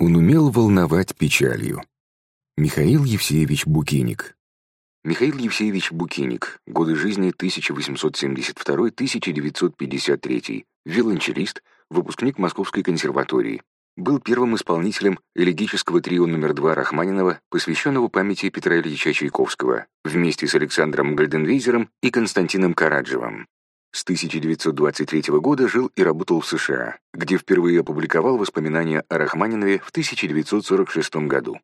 Он умел волновать печалью. Михаил Евсеевич Букиник. Михаил Евсеевич Букиник. Годы жизни 1872-1953. Виолончелист, выпускник Московской консерватории. Был первым исполнителем элегического трио номер два Рахманинова, посвященного памяти Петра Ильича Чайковского, вместе с Александром Гальденвейзером и Константином Караджевым. С 1923 года жил и работал в США, где впервые опубликовал воспоминания о Рахманинове в 1946 году.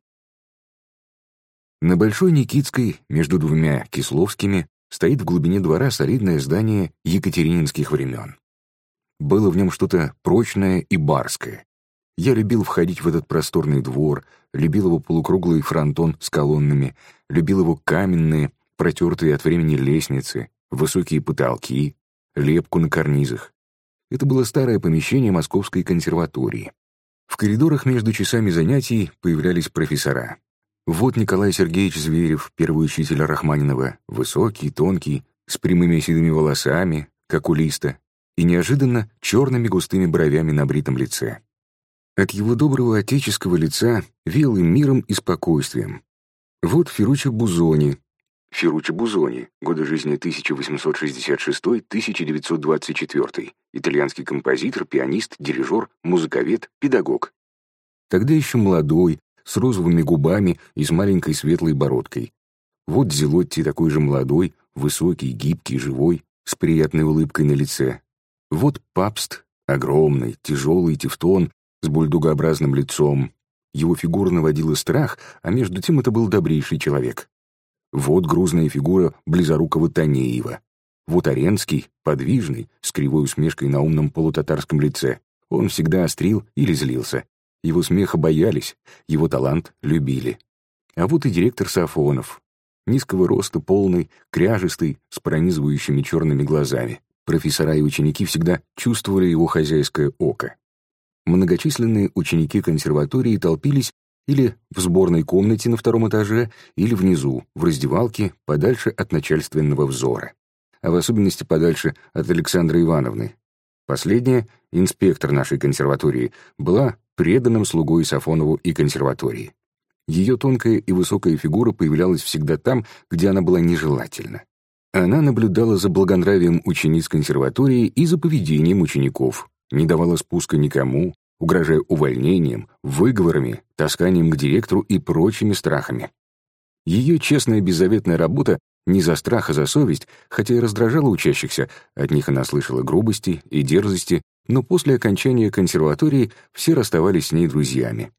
На Большой Никитской, между двумя Кисловскими, стоит в глубине двора солидное здание екатерининских времен. Было в нем что-то прочное и барское. Я любил входить в этот просторный двор, любил его полукруглый фронтон с колоннами, любил его каменные, протертые от времени лестницы, высокие потолки, лепку на карнизах. Это было старое помещение Московской консерватории. В коридорах между часами занятий появлялись профессора. Вот Николай Сергеевич Зверев, первый учитель Рахманинова, высокий, тонкий, с прямыми седыми волосами, как у листа, и неожиданно черными густыми бровями на бритом лице. От его доброго отеческого лица веял им миром и спокойствием. Вот Ферруччо Бузони, Ферруччо Бузони, годы жизни 1866-1924, итальянский композитор, пианист, дирижер, музыковед, педагог. Тогда еще молодой, с розовыми губами и с маленькой светлой бородкой. Вот Зелотти такой же молодой, высокий, гибкий, живой, с приятной улыбкой на лице. Вот Папст, огромный, тяжелый тефтон, с бульдогообразным лицом. Его фигура наводила страх, а между тем это был добрейший человек. Вот грузная фигура близорукого Танеева. Вот Оренский, подвижный, с кривой усмешкой на умном полутатарском лице. Он всегда острил или злился. Его смеха боялись, его талант любили. А вот и директор Сафонов. Низкого роста, полный, кряжистый, с пронизывающими черными глазами. Профессора и ученики всегда чувствовали его хозяйское око. Многочисленные ученики консерватории толпились или в сборной комнате на втором этаже, или внизу, в раздевалке, подальше от начальственного взора. А в особенности подальше от Александры Ивановны. Последняя, инспектор нашей консерватории, была преданным слугой Сафонову и консерватории. Ее тонкая и высокая фигура появлялась всегда там, где она была нежелательна. Она наблюдала за благонравием учениц консерватории и за поведением учеников, не давала спуска никому, угрожая увольнением, выговорами, тасканием к директору и прочими страхами. Ее честная беззаветная работа не за страх, а за совесть, хотя и раздражала учащихся, от них она слышала грубости и дерзости, но после окончания консерватории все расставались с ней друзьями.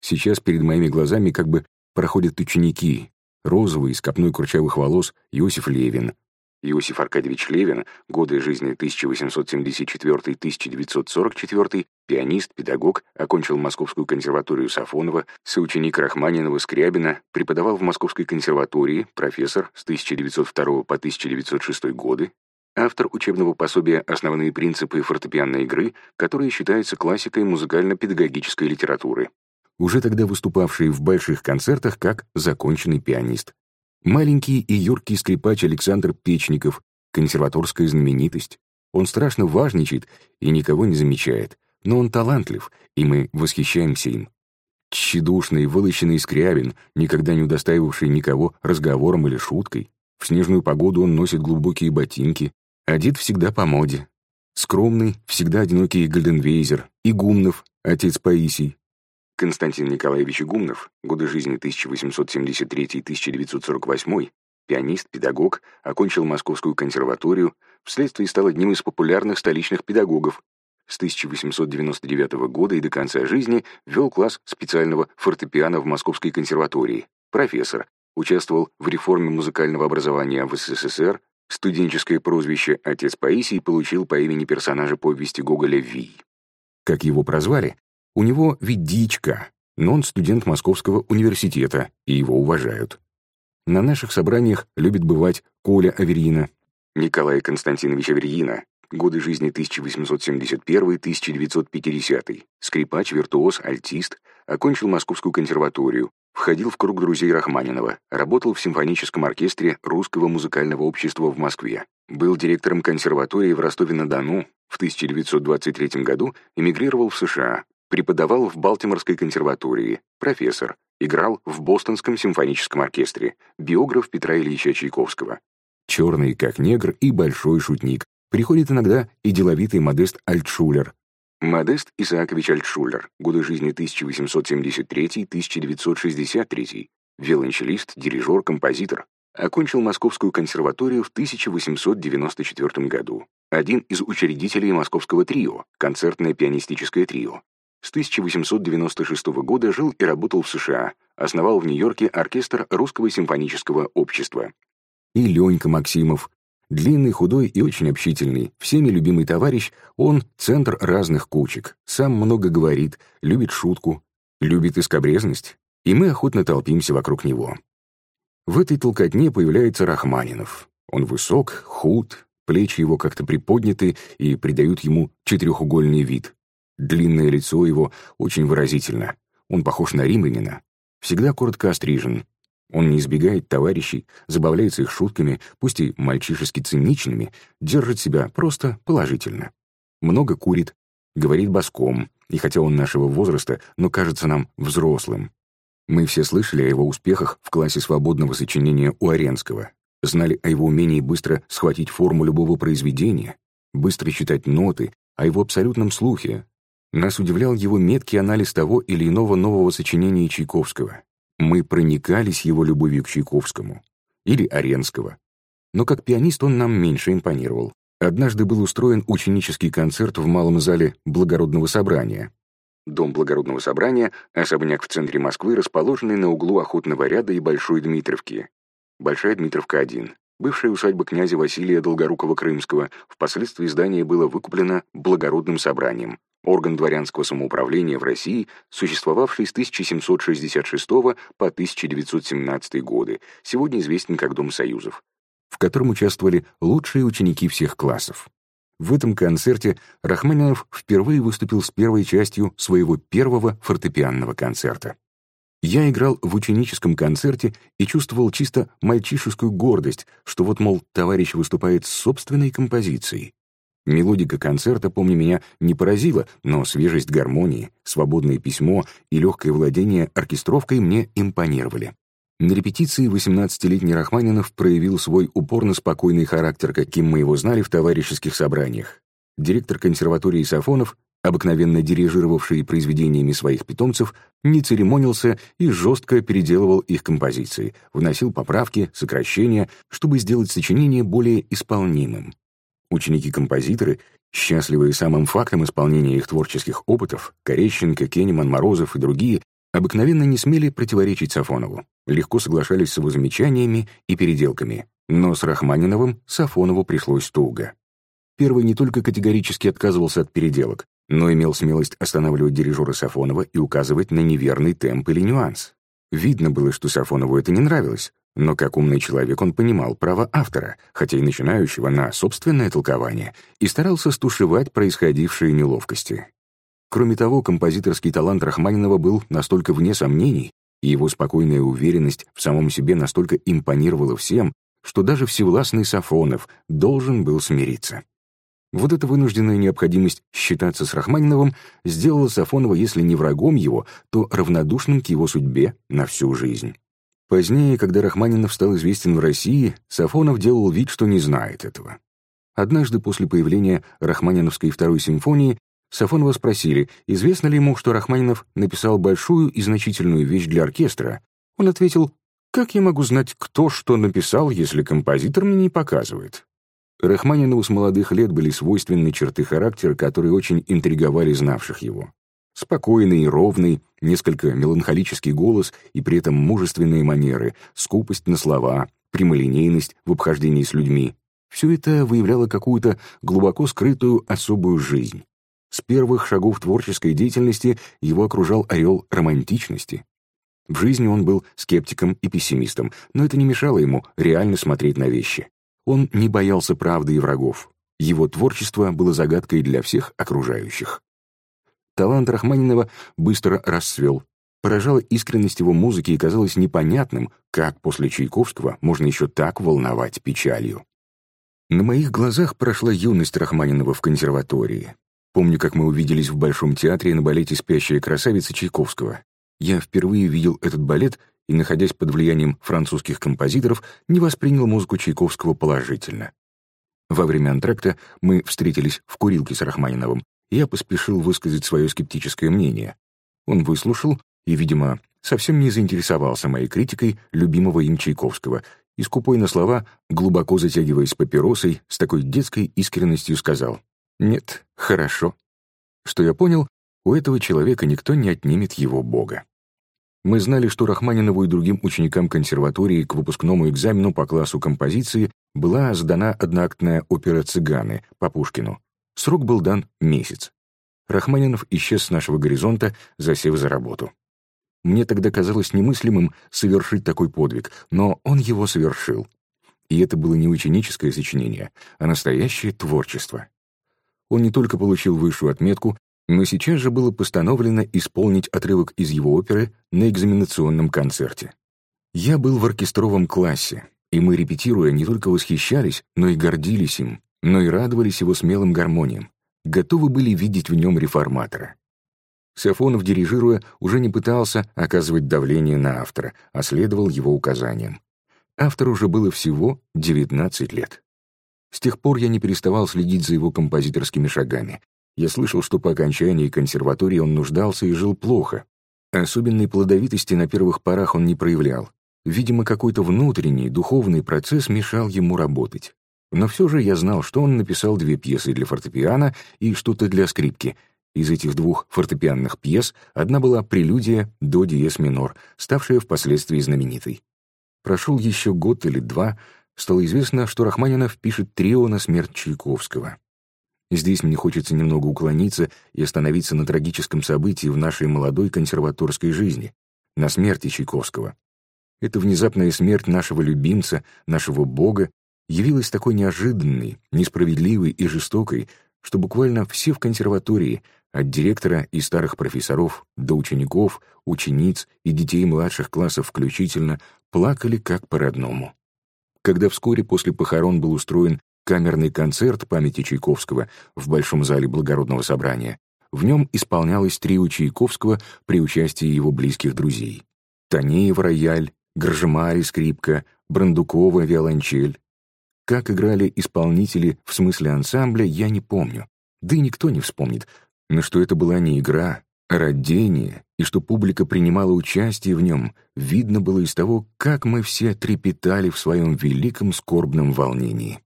Сейчас перед моими глазами как бы проходят ученики, розовый, с копной курчавых волос Иосиф Левин, Иосиф Аркадьевич Левин, годы жизни 1874-1944, пианист, педагог, окончил Московскую консерваторию Сафонова, соученик Рахманинова Скрябина, преподавал в Московской консерватории, профессор с 1902 по 1906 годы, автор учебного пособия «Основные принципы фортепианной игры», которое считается классикой музыкально-педагогической литературы. Уже тогда выступавший в больших концертах как законченный пианист. Маленький и юркий скрипач Александр Печников, консерваторская знаменитость. Он страшно важничает и никого не замечает, но он талантлив, и мы восхищаемся им. Тщедушный, вылощенный Скрябин, никогда не удостаивавший никого разговором или шуткой. В снежную погоду он носит глубокие ботинки, одет всегда по моде. Скромный, всегда одинокий Гальденвейзер, и Гумнов, отец Паисий, Константин Николаевич Игумнов, годы жизни 1873-1948, пианист, педагог, окончил Московскую консерваторию, вследствие стал одним из популярных столичных педагогов. С 1899 года и до конца жизни вел класс специального фортепиано в Московской консерватории, профессор, участвовал в реформе музыкального образования в СССР, студенческое прозвище «Отец Паисий» получил по имени персонажа повести Гоголя «Вий». Как его прозвали, у него ведь но он студент Московского университета, и его уважают. На наших собраниях любит бывать Коля Аверьина, Николай Константинович Аверьина, годы жизни 1871-1950, скрипач, виртуоз, альтист, окончил Московскую консерваторию, входил в круг друзей Рахманинова, работал в симфоническом оркестре Русского музыкального общества в Москве, был директором консерватории в Ростове-на-Дону, в 1923 году эмигрировал в США, Преподавал в Балтиморской консерватории, профессор, играл в Бостонском симфоническом оркестре, биограф Петра Ильича Чайковского. Черный, как негр, и большой шутник. Приходит иногда и деловитый Модест Альтшулер. Модест Исаакович Альтшулер, годы жизни 1873-1963, виолончелист, дирижер, композитор, Окончил Московскую консерваторию в 1894 году. Один из учредителей московского трио, концертное пианистическое трио. С 1896 года жил и работал в США, основал в Нью-Йорке оркестр Русского симфонического общества. И Ленька Максимов. Длинный, худой и очень общительный, всеми любимый товарищ, он — центр разных кучек, сам много говорит, любит шутку, любит искобрезность, и мы охотно толпимся вокруг него. В этой толкотне появляется Рахманинов. Он высок, худ, плечи его как-то приподняты и придают ему четырехугольный вид. Длинное лицо его очень выразительно. Он похож на римлянина. Всегда коротко острижен. Он не избегает товарищей, забавляется их шутками, пусть и мальчишески циничными, держит себя просто положительно. Много курит, говорит боском, и хотя он нашего возраста, но кажется нам взрослым. Мы все слышали о его успехах в классе свободного сочинения у Аренского, знали о его умении быстро схватить форму любого произведения, быстро читать ноты, о его абсолютном слухе. Нас удивлял его меткий анализ того или иного нового сочинения Чайковского. Мы проникались его любовью к Чайковскому. Или Аренского. Но как пианист он нам меньше импонировал. Однажды был устроен ученический концерт в малом зале благородного собрания. Дом благородного собрания — особняк в центре Москвы, расположенный на углу Охотного ряда и Большой Дмитровки. Большая Дмитровка-1. Бывшая усадьба князя Василия Долгорукова-Крымского, впоследствии здание было выкуплено благородным собранием, орган дворянского самоуправления в России, существовавший с 1766 по 1917 годы, сегодня известен как Дом Союзов, в котором участвовали лучшие ученики всех классов. В этом концерте Рахманинов впервые выступил с первой частью своего первого фортепианного концерта. Я играл в ученическом концерте и чувствовал чисто мальчишескую гордость, что вот, мол, товарищ выступает с собственной композицией. Мелодика концерта, помню меня, не поразила, но свежесть гармонии, свободное письмо и легкое владение оркестровкой мне импонировали. На репетиции 18-летний Рахманинов проявил свой упорно спокойный характер, каким мы его знали в товарищеских собраниях. Директор консерватории Сафонов, обыкновенно дирижировавший произведениями своих питомцев, не церемонился и жестко переделывал их композиции, вносил поправки, сокращения, чтобы сделать сочинение более исполнимым. Ученики-композиторы, счастливые самым фактом исполнения их творческих опытов, Корещенко, Кенеман, Морозов и другие, обыкновенно не смели противоречить Сафонову, легко соглашались с его замечаниями и переделками, но с Рахманиновым Сафонову пришлось туго. Первый не только категорически отказывался от переделок, но имел смелость останавливать дирижера Сафонова и указывать на неверный темп или нюанс. Видно было, что Сафонову это не нравилось, но как умный человек он понимал право автора, хотя и начинающего на собственное толкование, и старался стушевать происходившие неловкости. Кроме того, композиторский талант Рахманинова был настолько вне сомнений, и его спокойная уверенность в самом себе настолько импонировала всем, что даже всевластный Сафонов должен был смириться. Вот эта вынужденная необходимость считаться с Рахманиновым сделала Сафонова, если не врагом его, то равнодушным к его судьбе на всю жизнь. Позднее, когда Рахманинов стал известен в России, Сафонов делал вид, что не знает этого. Однажды после появления Рахманиновской второй симфонии Сафонова спросили, известно ли ему, что Рахманинов написал большую и значительную вещь для оркестра. Он ответил, «Как я могу знать, кто что написал, если композитор мне не показывает?» Рахманинову с молодых лет были свойственны черты характера, которые очень интриговали знавших его. Спокойный и ровный, несколько меланхолический голос и при этом мужественные манеры, скупость на слова, прямолинейность в обхождении с людьми. Все это выявляло какую-то глубоко скрытую особую жизнь. С первых шагов творческой деятельности его окружал орел романтичности. В жизни он был скептиком и пессимистом, но это не мешало ему реально смотреть на вещи. Он не боялся правды и врагов. Его творчество было загадкой для всех окружающих. Талант Рахманинова быстро расцвел. Поражала искренность его музыки и казалось непонятным, как после Чайковского можно еще так волновать печалью. На моих глазах прошла юность Рахманинова в консерватории. Помню, как мы увиделись в Большом театре на балете «Спящая красавица» Чайковского. Я впервые видел этот балет и, находясь под влиянием французских композиторов, не воспринял музыку Чайковского положительно. Во время антракта мы встретились в курилке с Рахманиновым, и я поспешил высказать свое скептическое мнение. Он выслушал и, видимо, совсем не заинтересовался моей критикой любимого им Чайковского и скупой на слова, глубоко затягиваясь папиросой, с такой детской искренностью сказал «Нет, хорошо». Что я понял, у этого человека никто не отнимет его Бога. Мы знали, что Рахманинову и другим ученикам консерватории к выпускному экзамену по классу композиции была сдана одноактная опера «Цыганы» по Пушкину. Срок был дан месяц. Рахманинов исчез с нашего горизонта, засев за работу. Мне тогда казалось немыслимым совершить такой подвиг, но он его совершил. И это было не ученическое сочинение, а настоящее творчество. Он не только получил высшую отметку, но сейчас же было постановлено исполнить отрывок из его оперы на экзаменационном концерте. Я был в оркестровом классе, и мы, репетируя, не только восхищались, но и гордились им, но и радовались его смелым гармониям, готовы были видеть в нем реформатора. Сафонов, дирижируя, уже не пытался оказывать давление на автора, а следовал его указаниям. Автору уже было всего 19 лет. С тех пор я не переставал следить за его композиторскими шагами, я слышал, что по окончании консерватории он нуждался и жил плохо. Особенной плодовитости на первых порах он не проявлял. Видимо, какой-то внутренний, духовный процесс мешал ему работать. Но все же я знал, что он написал две пьесы для фортепиано и что-то для скрипки. Из этих двух фортепианных пьес одна была «Прелюдия до диез минор», ставшая впоследствии знаменитой. Прошел еще год или два, стало известно, что Рахманинов пишет трио на смерть Чайковского. Здесь мне хочется немного уклониться и остановиться на трагическом событии в нашей молодой консерваторской жизни, на смерти Чайковского. Эта внезапная смерть нашего любимца, нашего бога, явилась такой неожиданной, несправедливой и жестокой, что буквально все в консерватории, от директора и старых профессоров до учеников, учениц и детей младших классов включительно, плакали как по-родному. Когда вскоре после похорон был устроен камерный концерт памяти Чайковского в Большом зале Благородного собрания. В нем исполнялось трио Чайковского при участии его близких друзей. Танеев рояль, Гржемари скрипка, Брандукова виолончель. Как играли исполнители в смысле ансамбля, я не помню. Да и никто не вспомнит. Но что это была не игра, а родение, и что публика принимала участие в нем, видно было из того, как мы все трепетали в своем великом скорбном волнении.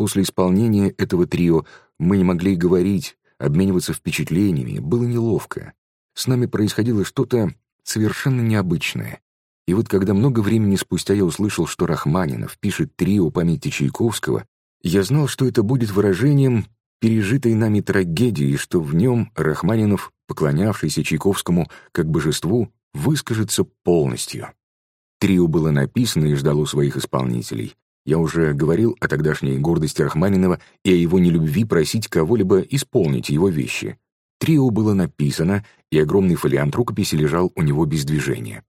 После исполнения этого трио мы не могли говорить, обмениваться впечатлениями, было неловко. С нами происходило что-то совершенно необычное. И вот когда много времени спустя я услышал, что Рахманинов пишет трио памяти Чайковского, я знал, что это будет выражением пережитой нами трагедии, и что в нем Рахманинов, поклонявшийся Чайковскому как божеству, выскажется полностью. Трио было написано и ждало своих исполнителей. Я уже говорил о тогдашней гордости Рахманинова и о его нелюбви просить кого-либо исполнить его вещи. Трио было написано, и огромный фолиант рукописи лежал у него без движения.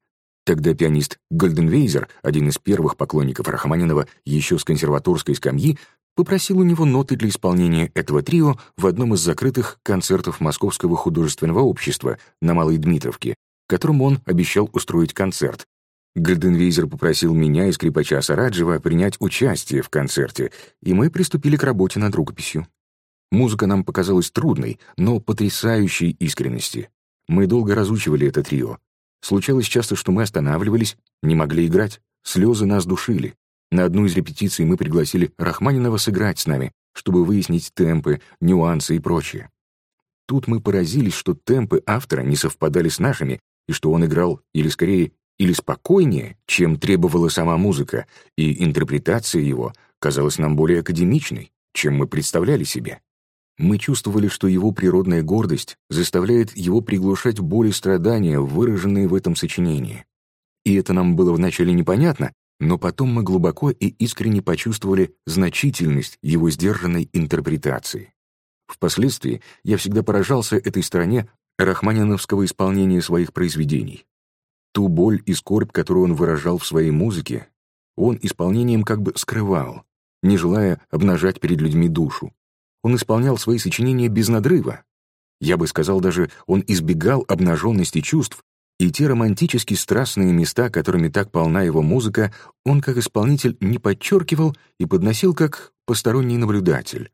Тогда пианист Гольденвейзер, один из первых поклонников Рахманинова еще с консерваторской скамьи, попросил у него ноты для исполнения этого трио в одном из закрытых концертов Московского художественного общества на Малой Дмитровке, которому он обещал устроить концерт, Гальденвейзер попросил меня и скрипача Сараджева принять участие в концерте, и мы приступили к работе над рукописью. Музыка нам показалась трудной, но потрясающей искренности. Мы долго разучивали это трио. Случалось часто, что мы останавливались, не могли играть, слезы нас душили. На одну из репетиций мы пригласили Рахманинова сыграть с нами, чтобы выяснить темпы, нюансы и прочее. Тут мы поразились, что темпы автора не совпадали с нашими, и что он играл, или скорее или спокойнее, чем требовала сама музыка, и интерпретация его казалась нам более академичной, чем мы представляли себе. Мы чувствовали, что его природная гордость заставляет его приглушать боль и страдания, выраженные в этом сочинении. И это нам было вначале непонятно, но потом мы глубоко и искренне почувствовали значительность его сдержанной интерпретации. Впоследствии я всегда поражался этой стороне рахманиновского исполнения своих произведений. Ту боль и скорбь, которую он выражал в своей музыке, он исполнением как бы скрывал, не желая обнажать перед людьми душу. Он исполнял свои сочинения без надрыва. Я бы сказал даже, он избегал обнаженности чувств, и те романтически страстные места, которыми так полна его музыка, он как исполнитель не подчеркивал и подносил как посторонний наблюдатель.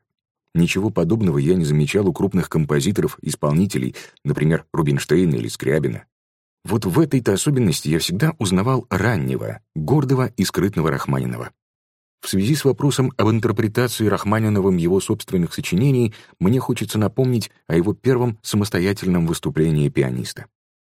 Ничего подобного я не замечал у крупных композиторов, исполнителей, например, Рубинштейна или Скрябина. Вот в этой-то особенности я всегда узнавал раннего, гордого и скрытного Рахманинова. В связи с вопросом об интерпретации Рахманиновым его собственных сочинений мне хочется напомнить о его первом самостоятельном выступлении пианиста.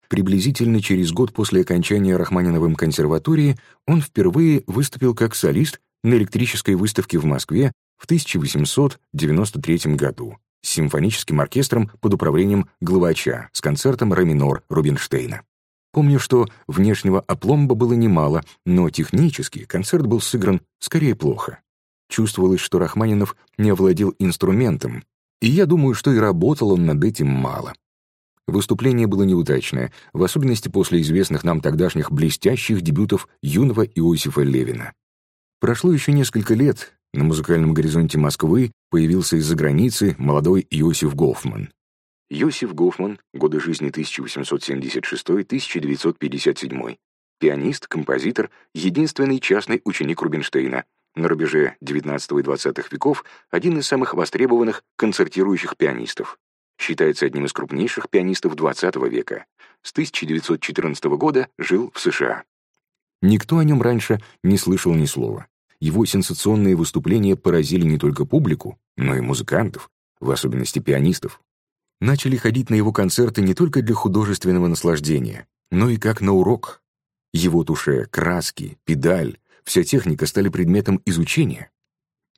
Приблизительно через год после окончания Рахманиновым консерватории он впервые выступил как солист на электрической выставке в Москве в 1893 году с симфоническим оркестром под управлением Главача с концертом «Ре минор» Рубинштейна. Помню, что внешнего опломба было немало, но технически концерт был сыгран скорее плохо. Чувствовалось, что Рахманинов не овладел инструментом, и я думаю, что и работал он над этим мало. Выступление было неудачное, в особенности после известных нам тогдашних блестящих дебютов юного Иосифа Левина. Прошло еще несколько лет, на музыкальном горизонте Москвы появился из-за границы молодой Иосиф Гофман. Йосиф Гофман, годы жизни 1876-1957, пианист, композитор, единственный частный ученик Рубинштейна, на рубеже XIX и XX веков один из самых востребованных концертирующих пианистов. Считается одним из крупнейших пианистов XX века. С 1914 года жил в США. Никто о нем раньше не слышал ни слова. Его сенсационные выступления поразили не только публику, но и музыкантов, в особенности пианистов начали ходить на его концерты не только для художественного наслаждения, но и как на урок. Его туше, краски, педаль, вся техника стали предметом изучения.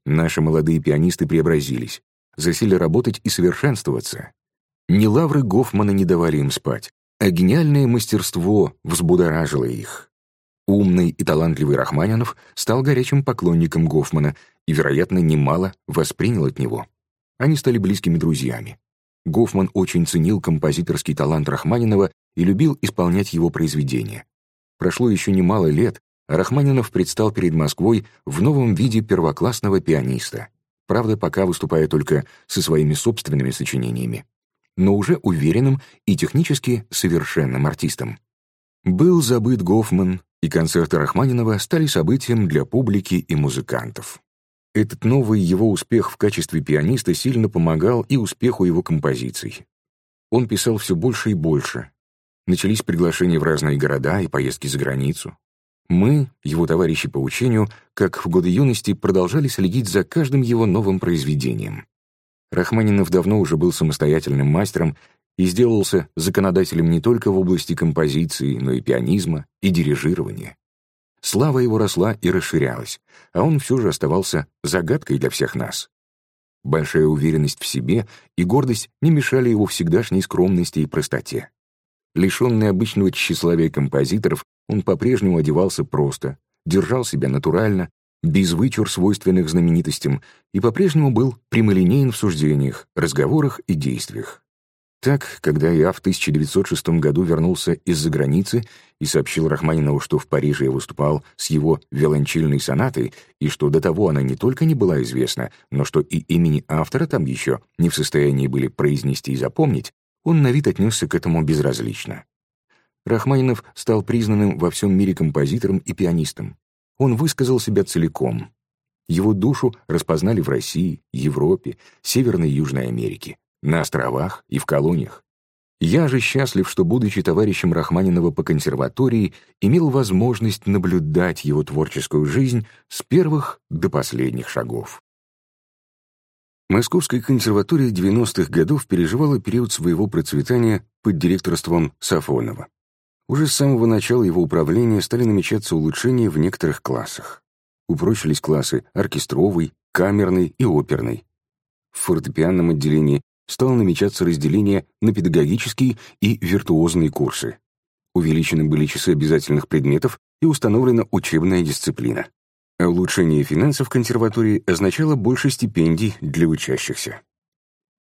Наши молодые пианисты преобразились, засели работать и совершенствоваться. Не лавры Гофмана не давали им спать, а гениальное мастерство взбудоражило их. Умный и талантливый Рахманинов стал горячим поклонником Гофмана и, вероятно, немало воспринял от него. Они стали близкими друзьями. Гофман очень ценил композиторский талант Рахманинова и любил исполнять его произведения. Прошло еще немало лет, а Рахманинов предстал перед Москвой в новом виде первоклассного пианиста. Правда, пока выступая только со своими собственными сочинениями, но уже уверенным и технически совершенным артистом. Был забыт Гофман, и концерты Рахманинова стали событием для публики и музыкантов. Этот новый его успех в качестве пианиста сильно помогал и успеху его композиций. Он писал все больше и больше. Начались приглашения в разные города и поездки за границу. Мы, его товарищи по учению, как в годы юности, продолжали следить за каждым его новым произведением. Рахманинов давно уже был самостоятельным мастером и сделался законодателем не только в области композиции, но и пианизма и дирижирования. Слава его росла и расширялась, а он все же оставался загадкой для всех нас. Большая уверенность в себе и гордость не мешали его всегдашней скромности и простоте. Лишенный обычного тщеславия композиторов, он по-прежнему одевался просто, держал себя натурально, без вычур, свойственных знаменитостям, и по-прежнему был прямолинеен в суждениях, разговорах и действиях. Так, когда я в 1906 году вернулся из-за границы и сообщил Рахманинову, что в Париже я выступал с его виолончельной сонатой, и что до того она не только не была известна, но что и имени автора там еще не в состоянии были произнести и запомнить, он на вид отнесся к этому безразлично. Рахманинов стал признанным во всем мире композитором и пианистом. Он высказал себя целиком. Его душу распознали в России, Европе, Северной и Южной Америке на островах и в колониях. Я же счастлив, что, будучи товарищем Рахманинова по консерватории, имел возможность наблюдать его творческую жизнь с первых до последних шагов. Московская консерватория 90-х годов переживала период своего процветания под директорством Сафонова. Уже с самого начала его управления стали намечаться улучшения в некоторых классах. Упрочились классы оркестровый, камерный и оперный. В фортепианном отделении стало намечаться разделение на педагогические и виртуозные курсы. Увеличены были часы обязательных предметов и установлена учебная дисциплина. Улучшение финансов консерватории означало больше стипендий для учащихся.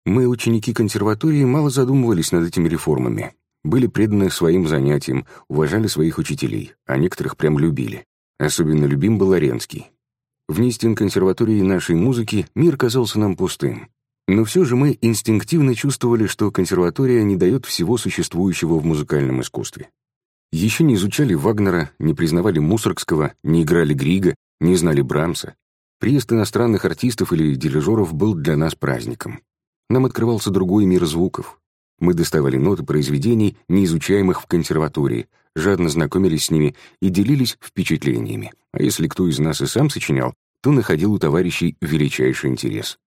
Мы, ученики консерватории, мало задумывались над этими реформами. Были преданы своим занятиям, уважали своих учителей, а некоторых прям любили. Особенно любим был Аренский. Вне стен консерватории нашей музыки мир казался нам пустым. Но все же мы инстинктивно чувствовали, что консерватория не дает всего существующего в музыкальном искусстве. Еще не изучали Вагнера, не признавали Мусоргского, не играли Грига, не знали Брамса. Приезд иностранных артистов или дирижеров был для нас праздником. Нам открывался другой мир звуков. Мы доставали ноты произведений, неизучаемых в консерватории, жадно знакомились с ними и делились впечатлениями. А если кто из нас и сам сочинял, то находил у товарищей величайший интерес.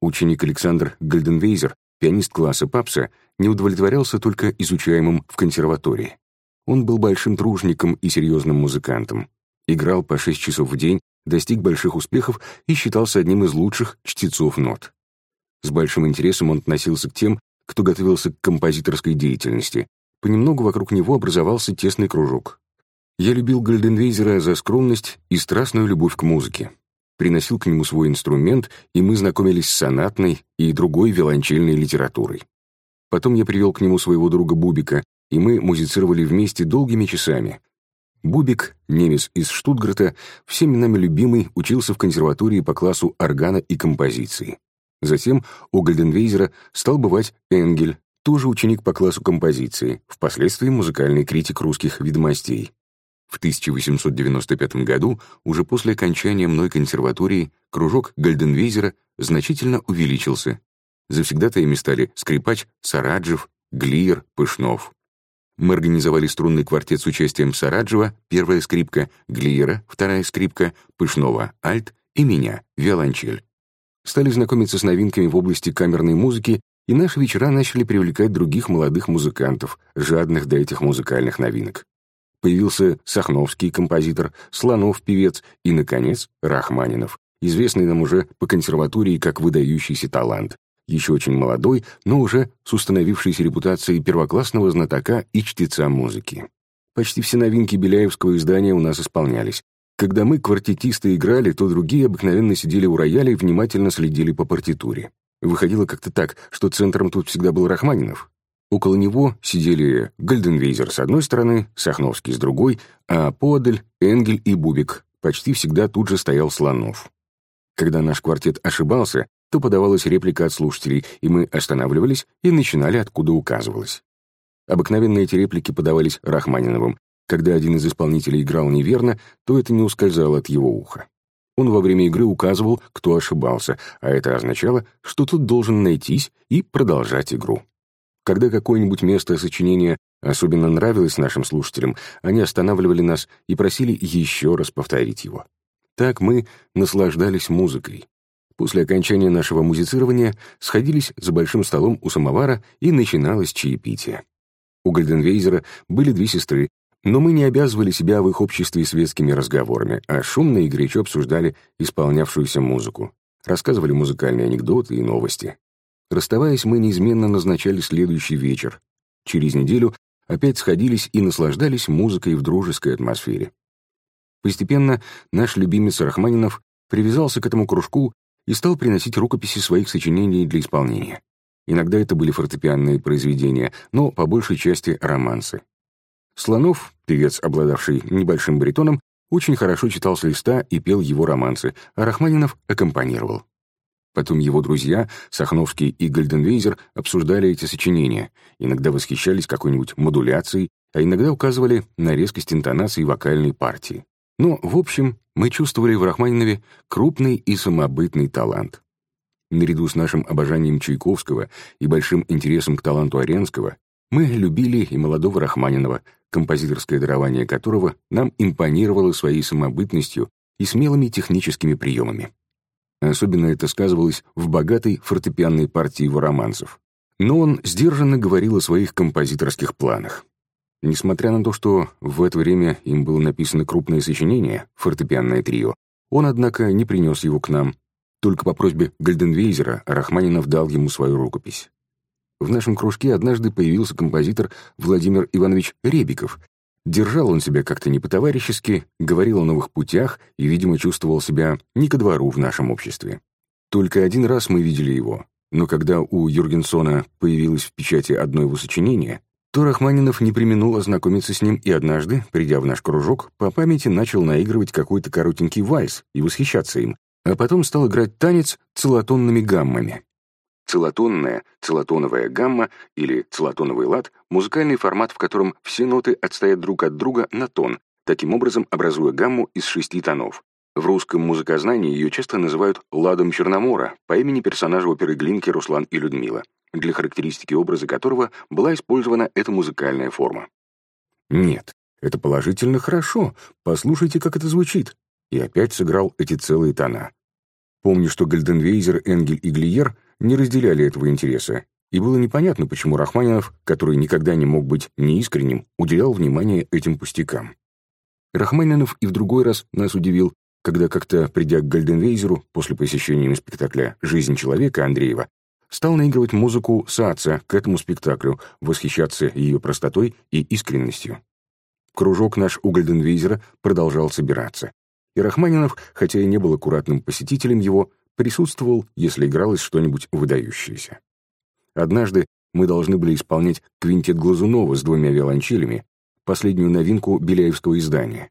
Ученик Александр Гальденвейзер, пианист класса Папса, не удовлетворялся только изучаемым в консерватории. Он был большим тружником и серьезным музыкантом. Играл по 6 часов в день, достиг больших успехов и считался одним из лучших чтецов нот. С большим интересом он относился к тем, кто готовился к композиторской деятельности. Понемногу вокруг него образовался тесный кружок. Я любил Гальденвейзера за скромность и страстную любовь к музыке. Приносил к нему свой инструмент, и мы знакомились с сонатной и другой виолончельной литературой. Потом я привел к нему своего друга Бубика, и мы музицировали вместе долгими часами. Бубик, немец из Штутгарта, всеми нами любимый, учился в консерватории по классу органа и композиции. Затем у Гальденвейзера стал бывать Энгель, тоже ученик по классу композиции, впоследствии музыкальный критик русских ведомостей. В 1895 году, уже после окончания мной консерватории, кружок Гальденвейзера значительно увеличился. Завсегдатаями стали скрипач Сараджев, Глиер, Пышнов. Мы организовали струнный квартет с участием Сараджева, первая скрипка, Глиера, вторая скрипка, Пышнова, альт и меня, виолончель. Стали знакомиться с новинками в области камерной музыки, и наши вечера начали привлекать других молодых музыкантов, жадных до этих музыкальных новинок. Появился Сахновский композитор, Слонов певец и, наконец, Рахманинов, известный нам уже по консерватории как выдающийся талант, еще очень молодой, но уже с установившейся репутацией первоклассного знатока и чтеца музыки. Почти все новинки Беляевского издания у нас исполнялись. Когда мы, квартетисты, играли, то другие обыкновенно сидели у рояля и внимательно следили по партитуре. Выходило как-то так, что центром тут всегда был Рахманинов. Около него сидели Гальденвейзер с одной стороны, Сахновский с другой, а подаль Энгель и Бубик. Почти всегда тут же стоял Слонов. Когда наш квартет ошибался, то подавалась реплика от слушателей, и мы останавливались и начинали, откуда указывалось. Обыкновенно эти реплики подавались Рахманиновым. Когда один из исполнителей играл неверно, то это не ускользало от его уха. Он во время игры указывал, кто ошибался, а это означало, что тут должен найтись и продолжать игру. Когда какое-нибудь место сочинения особенно нравилось нашим слушателям, они останавливали нас и просили еще раз повторить его. Так мы наслаждались музыкой, После окончания нашего музицирования сходились за большим столом у самовара и начиналось чаепитие. У Гальденвейзера были две сестры, но мы не обязывали себя в их обществе светскими разговорами, а шумно и горячо обсуждали исполнявшуюся музыку, рассказывали музыкальные анекдоты и новости. Расставаясь, мы неизменно назначали следующий вечер. Через неделю опять сходились и наслаждались музыкой в дружеской атмосфере. Постепенно наш любимец Рахманинов привязался к этому кружку и стал приносить рукописи своих сочинений для исполнения. Иногда это были фортепианные произведения, но по большей части романсы. Слонов, певец, обладавший небольшим баритоном, очень хорошо читал с листа и пел его романсы, а Рахманинов аккомпанировал. Потом его друзья, Сахновский и Гальденвейзер, обсуждали эти сочинения, иногда восхищались какой-нибудь модуляцией, а иногда указывали на резкость интонации вокальной партии. Но, в общем, мы чувствовали в Рахманинове крупный и самобытный талант. Наряду с нашим обожанием Чайковского и большим интересом к таланту Аренского, мы любили и молодого Рахманинова, композиторское дарование которого нам импонировало своей самобытностью и смелыми техническими приемами. Особенно это сказывалось в богатой фортепианной партии его романсов. Но он сдержанно говорил о своих композиторских планах. Несмотря на то, что в это время им было написано крупное сочинение, фортепианное трио, он, однако, не принес его к нам. Только по просьбе Гальденвейзера Рахманинов дал ему свою рукопись. В нашем кружке однажды появился композитор Владимир Иванович Ребиков. Держал он себя как-то не по-товарищески, говорил о новых путях и, видимо, чувствовал себя не ко двору в нашем обществе. Только один раз мы видели его, но когда у Юргенсона появилось в печати одно его сочинение, то Рахманинов не применул ознакомиться с ним и однажды, придя в наш кружок, по памяти начал наигрывать какой-то коротенький вальс и восхищаться им, а потом стал играть танец целотонными гаммами. Целотонная, целотоновая гамма или целотоновый лад – музыкальный формат, в котором все ноты отстоят друг от друга на тон, таким образом образуя гамму из шести тонов. В русском музыкознании ее часто называют «ладом Черномора» по имени персонажа оперы Глинки Руслан и Людмила, для характеристики образа которого была использована эта музыкальная форма. Нет, это положительно хорошо, послушайте, как это звучит. И опять сыграл эти целые тона. Помню, что Гальденвейзер, Энгель и Глиер не разделяли этого интереса, и было непонятно, почему Рахманинов, который никогда не мог быть неискренним, уделял внимание этим пустякам. Рахманинов и в другой раз нас удивил, когда как-то, придя к Гальденвейзеру после посещения им спектакля «Жизнь человека» Андреева, стал наигрывать музыку Саца к этому спектаклю, восхищаться ее простотой и искренностью. Кружок наш у Гальденвейзера продолжал собираться. И Рахманинов, хотя и не был аккуратным посетителем его, присутствовал, если игралось что-нибудь выдающееся. Однажды мы должны были исполнять квинтет Глазунова с двумя виолончелями, последнюю новинку Беляевского издания.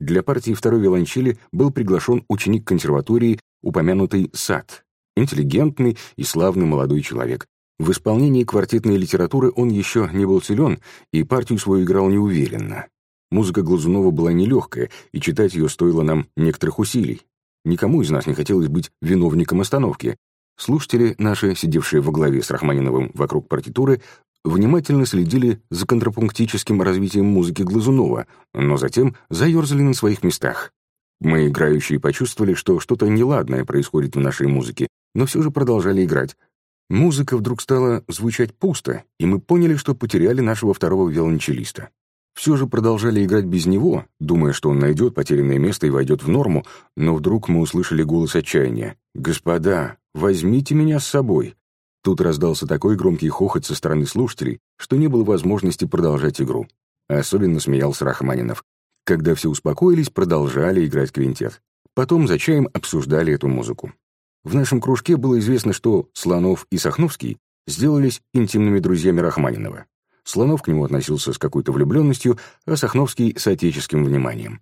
Для партии второй виолончели был приглашен ученик консерватории, упомянутый Сад, интеллигентный и славный молодой человек. В исполнении квартетной литературы он еще не был силен и партию свою играл неуверенно. Музыка Глазунова была нелегкая, и читать ее стоило нам некоторых усилий. Никому из нас не хотелось быть виновником остановки. Слушатели наши, сидевшие во главе с Рахманиновым вокруг партитуры, внимательно следили за контрапунктическим развитием музыки Глазунова, но затем заерзали на своих местах. Мы, играющие, почувствовали, что что-то неладное происходит в нашей музыке, но все же продолжали играть. Музыка вдруг стала звучать пусто, и мы поняли, что потеряли нашего второго виолончелиста все же продолжали играть без него, думая, что он найдет потерянное место и войдет в норму, но вдруг мы услышали голос отчаяния. «Господа, возьмите меня с собой!» Тут раздался такой громкий хохот со стороны слушателей, что не было возможности продолжать игру. Особенно смеялся Рахманинов. Когда все успокоились, продолжали играть квинтет. Потом за чаем обсуждали эту музыку. В нашем кружке было известно, что Слонов и Сахновский сделались интимными друзьями Рахманинова. Слонов к нему относился с какой-то влюбленностью, а Сахновский — с отеческим вниманием.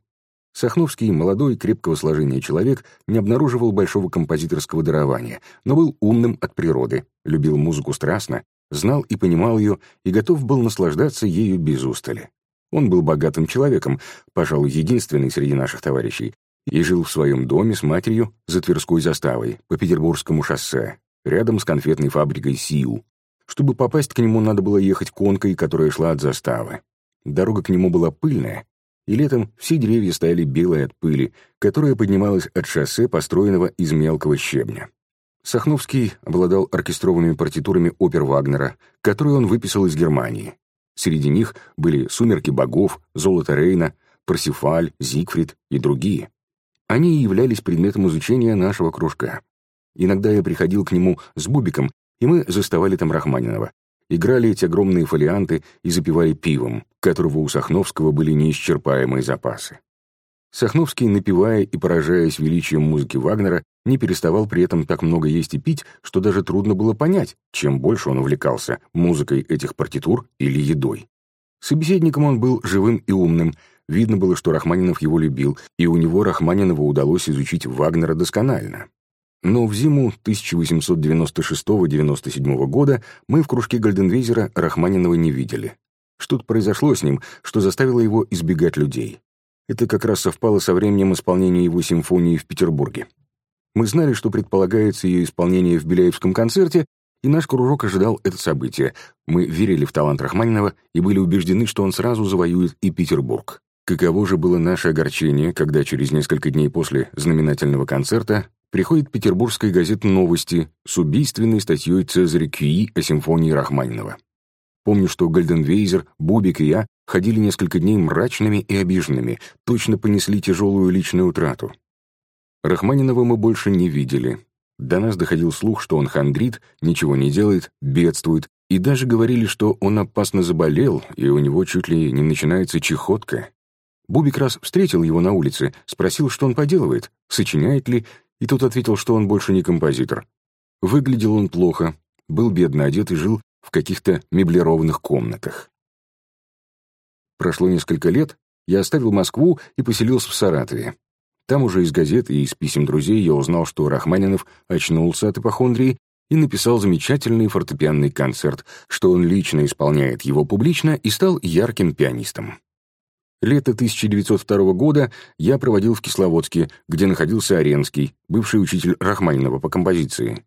Сахновский, молодой, крепкого сложения человек, не обнаруживал большого композиторского дарования, но был умным от природы, любил музыку страстно, знал и понимал ее и готов был наслаждаться ею без устали. Он был богатым человеком, пожалуй, единственный среди наших товарищей, и жил в своем доме с матерью за Тверской заставой по Петербургскому шоссе, рядом с конфетной фабрикой «Сиу», чтобы попасть к нему, надо было ехать конкой, которая шла от заставы. Дорога к нему была пыльная, и летом все деревья стояли белые от пыли, которая поднималась от шоссе, построенного из мелкого щебня. Сахновский обладал оркестровыми партитурами опер Вагнера, которые он выписал из Германии. Среди них были «Сумерки богов», «Золото Рейна», «Парсифаль», «Зигфрид» и другие. Они являлись предметом изучения нашего кружка. Иногда я приходил к нему с Бубиком и мы заставали там Рахманинова. Играли эти огромные фолианты и запивали пивом, которого у Сахновского были неисчерпаемые запасы. Сахновский, напевая и поражаясь величием музыки Вагнера, не переставал при этом так много есть и пить, что даже трудно было понять, чем больше он увлекался — музыкой этих партитур или едой. Собеседником он был живым и умным, видно было, что Рахманинов его любил, и у него Рахманинову удалось изучить Вагнера досконально. Но в зиму 1896-97 года мы в кружке Гальденвейзера Рахманинова не видели. Что-то произошло с ним, что заставило его избегать людей. Это как раз совпало со временем исполнения его симфонии в Петербурге. Мы знали, что предполагается ее исполнение в Беляевском концерте, и наш кружок ожидал это событие. Мы верили в талант Рахманинова и были убеждены, что он сразу завоюет и Петербург. Каково же было наше огорчение, когда через несколько дней после знаменательного концерта приходит петербургская газета «Новости» с убийственной статьей Цезаря Кюи о симфонии Рахманинова. Помню, что Гальденвейзер, Бубик и я ходили несколько дней мрачными и обиженными, точно понесли тяжелую личную утрату. Рахманинова мы больше не видели. До нас доходил слух, что он хандрит, ничего не делает, бедствует, и даже говорили, что он опасно заболел, и у него чуть ли не начинается чехотка. Бубик раз встретил его на улице, спросил, что он поделывает, сочиняет ли, и тут ответил, что он больше не композитор. Выглядел он плохо, был бедно одет и жил в каких-то меблированных комнатах. Прошло несколько лет, я оставил Москву и поселился в Саратове. Там уже из газет и из писем друзей я узнал, что Рахманинов очнулся от ипохондрии и написал замечательный фортепианный концерт, что он лично исполняет его публично и стал ярким пианистом. Лето 1902 года я проводил в Кисловодске, где находился Оренский, бывший учитель Рахманинова по композиции.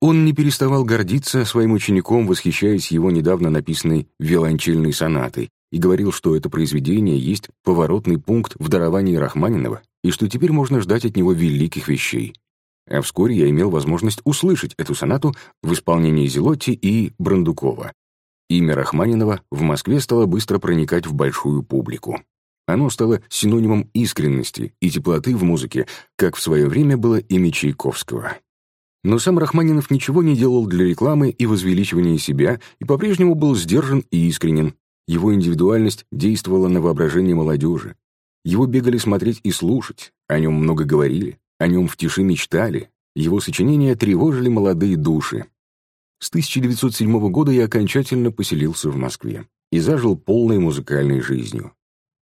Он не переставал гордиться своим учеником, восхищаясь его недавно написанной виолончельной сонатой, и говорил, что это произведение есть поворотный пункт в даровании Рахманинова, и что теперь можно ждать от него великих вещей. А вскоре я имел возможность услышать эту сонату в исполнении Зелотти и Брандукова. Имя Рахманинова в Москве стало быстро проникать в большую публику. Оно стало синонимом искренности и теплоты в музыке, как в свое время было имя Чайковского. Но сам Рахманинов ничего не делал для рекламы и возвеличивания себя и по-прежнему был сдержан и искренен. Его индивидуальность действовала на воображение молодежи. Его бегали смотреть и слушать, о нем много говорили, о нем в тиши мечтали, его сочинения тревожили молодые души. С 1907 года я окончательно поселился в Москве и зажил полной музыкальной жизнью.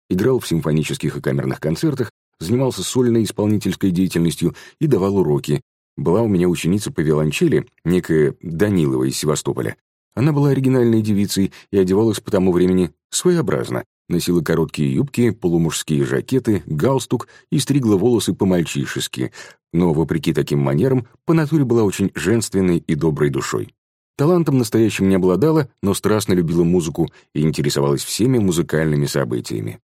Играл в симфонических и камерных концертах, занимался сольной исполнительской деятельностью и давал уроки. Была у меня ученица по виолончели, некая Данилова из Севастополя. Она была оригинальной девицей и одевалась по тому времени своеобразно, носила короткие юбки, полумужские жакеты, галстук и стригла волосы по-мальчишески, но, вопреки таким манерам, по натуре была очень женственной и доброй душой. Талантом настоящим не обладала, но страстно любила музыку и интересовалась всеми музыкальными событиями.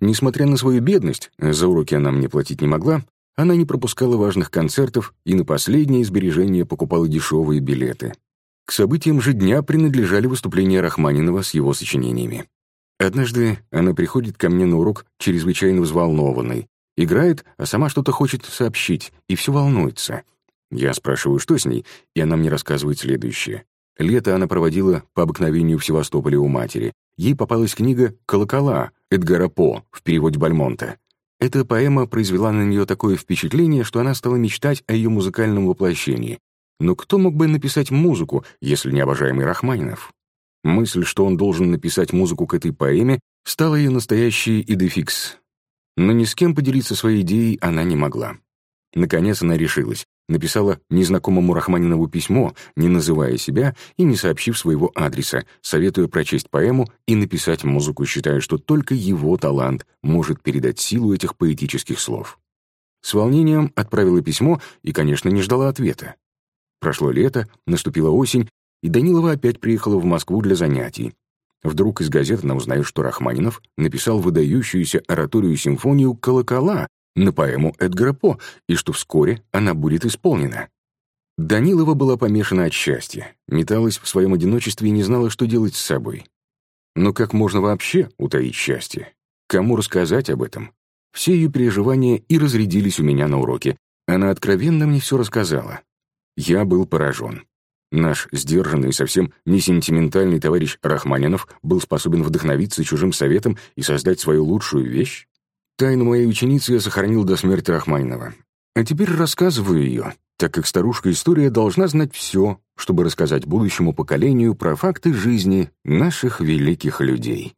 Несмотря на свою бедность, за уроки она мне платить не могла, она не пропускала важных концертов и на последние сбережения покупала дешевые билеты. К событиям же дня принадлежали выступления Рахманинова с его сочинениями. Однажды она приходит ко мне на урок чрезвычайно взволнованной. Играет, а сама что-то хочет сообщить, и все волнуется. Я спрашиваю, что с ней, и она мне рассказывает следующее. Лето она проводила по обыкновению в Севастополе у матери. Ей попалась книга «Колокола» Эдгара По в переводе Бальмонта. Эта поэма произвела на нее такое впечатление, что она стала мечтать о ее музыкальном воплощении. Но кто мог бы написать музыку, если не обожаемый Рахманинов? Мысль, что он должен написать музыку к этой поэме, стала ее настоящей идефикс. Но ни с кем поделиться своей идеей она не могла. Наконец она решилась, написала незнакомому Рахманинову письмо, не называя себя и не сообщив своего адреса, советуя прочесть поэму и написать музыку, считая, что только его талант может передать силу этих поэтических слов. С волнением отправила письмо и, конечно, не ждала ответа. Прошло лето, наступила осень, и Данилова опять приехала в Москву для занятий. Вдруг из газет она узнает, что Рахманинов написал выдающуюся ораторию-симфонию «Колокола» на поэму Эдгара По, и что вскоре она будет исполнена. Данилова была помешана от счастья, металась в своем одиночестве и не знала, что делать с собой. Но как можно вообще утаить счастье? Кому рассказать об этом? Все ее переживания и разрядились у меня на уроке. Она откровенно мне все рассказала. Я был поражен. Наш сдержанный совсем не сентиментальный товарищ Рахманинов был способен вдохновиться чужим советом и создать свою лучшую вещь? Тайну моей ученицы я сохранил до смерти Рахманинова. А теперь рассказываю ее, так как старушка-история должна знать все, чтобы рассказать будущему поколению про факты жизни наших великих людей.